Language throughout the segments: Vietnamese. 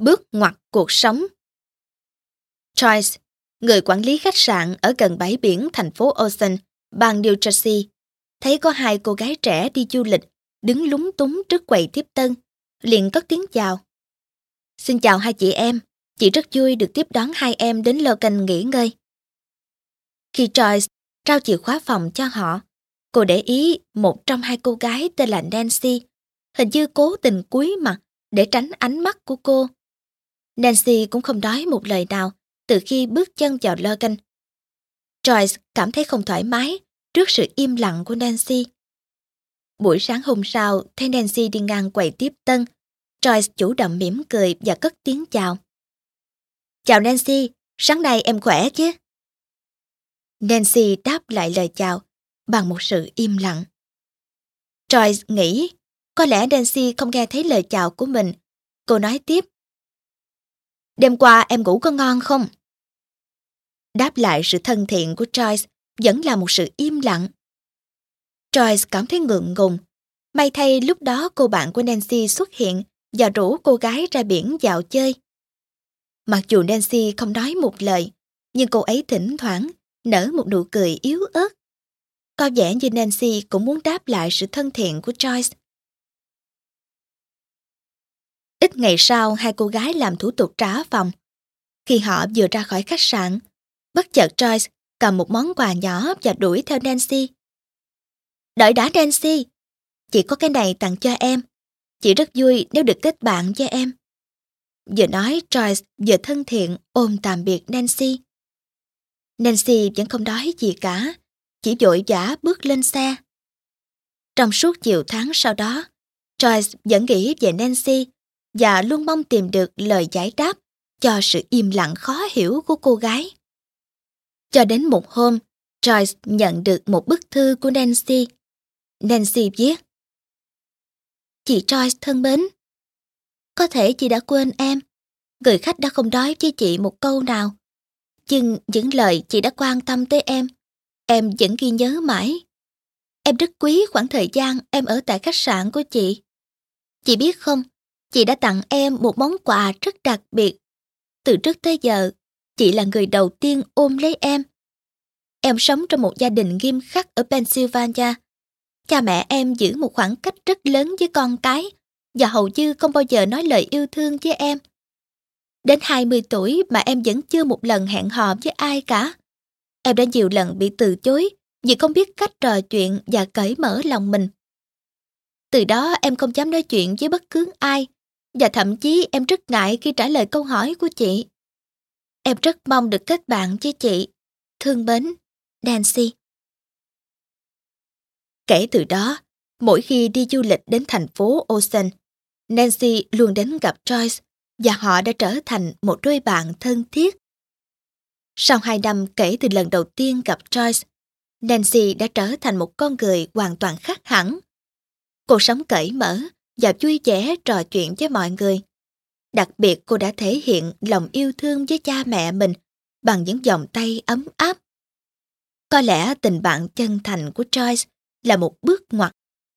Bước ngoặt cuộc sống Joyce, người quản lý khách sạn ở gần bãi biển thành phố Ocean, bang New Jersey, thấy có hai cô gái trẻ đi du lịch đứng lúng túng trước quầy tiếp tân, liền cất tiếng chào. Xin chào hai chị em, chị rất vui được tiếp đón hai em đến Logan nghỉ ngơi. Khi Joyce trao chìa khóa phòng cho họ, cô để ý một trong hai cô gái tên là Nancy, hình như cố tình cúi mặt để tránh ánh mắt của cô. Nancy cũng không nói một lời nào từ khi bước chân vào Logan. Joyce cảm thấy không thoải mái trước sự im lặng của Nancy. Buổi sáng hôm sau, thấy Nancy đi ngang quầy tiếp tân, Joyce chủ động mỉm cười và cất tiếng chào. Chào Nancy, sáng nay em khỏe chứ? Nancy đáp lại lời chào bằng một sự im lặng. Joyce nghĩ có lẽ Nancy không nghe thấy lời chào của mình. Cô nói tiếp. Đêm qua em ngủ có ngon không? Đáp lại sự thân thiện của Joyce vẫn là một sự im lặng. Joyce cảm thấy ngượng ngùng. May thay lúc đó cô bạn của Nancy xuất hiện và rủ cô gái ra biển dạo chơi. Mặc dù Nancy không nói một lời, nhưng cô ấy thỉnh thoảng nở một nụ cười yếu ớt. Có vẻ như Nancy cũng muốn đáp lại sự thân thiện của Joyce. Ít ngày sau, hai cô gái làm thủ tục trả phòng. Khi họ vừa ra khỏi khách sạn, bất chợt Joyce cầm một món quà nhỏ và đuổi theo Nancy. Đợi đã Nancy, chị có cái này tặng cho em. Chị rất vui nếu được kết bạn với em. Vừa nói Joyce vừa thân thiện ôm tạm biệt Nancy. Nancy vẫn không nói gì cả, chỉ vội vã bước lên xe. Trong suốt chiều tháng sau đó, Joyce vẫn nghĩ về Nancy và luôn mong tìm được lời giải đáp cho sự im lặng khó hiểu của cô gái. Cho đến một hôm, Joyce nhận được một bức thư của Nancy. Nancy viết Chị Joyce thân mến, có thể chị đã quên em, người khách đã không nói với chị một câu nào, nhưng những lời chị đã quan tâm tới em, em vẫn ghi nhớ mãi. Em rất quý khoảng thời gian em ở tại khách sạn của chị. Chị biết không, chị đã tặng em một món quà rất đặc biệt. Từ trước tới giờ, chị là người đầu tiên ôm lấy em. Em sống trong một gia đình nghiêm khắc ở Pennsylvania. Cha mẹ em giữ một khoảng cách rất lớn với con cái và hầu như không bao giờ nói lời yêu thương với em. Đến 20 tuổi mà em vẫn chưa một lần hẹn hò với ai cả. Em đã nhiều lần bị từ chối vì không biết cách trò chuyện và cởi mở lòng mình. Từ đó em không dám nói chuyện với bất cứ ai và thậm chí em rất ngại khi trả lời câu hỏi của chị. Em rất mong được kết bạn với chị. Thương mến, Nancy. Kể từ đó, mỗi khi đi du lịch đến thành phố Ocean, Nancy luôn đến gặp Joyce và họ đã trở thành một đôi bạn thân thiết. Sau hai năm kể từ lần đầu tiên gặp Joyce, Nancy đã trở thành một con người hoàn toàn khác hẳn. Cô sống cởi mở và vui vẻ trò chuyện với mọi người. Đặc biệt cô đã thể hiện lòng yêu thương với cha mẹ mình bằng những vòng tay ấm áp. Có lẽ tình bạn chân thành của Joyce là một bước ngoặt,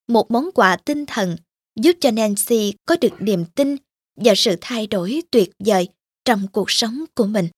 một món quà tinh thần giúp cho Nancy có được niềm tin và sự thay đổi tuyệt vời trong cuộc sống của mình.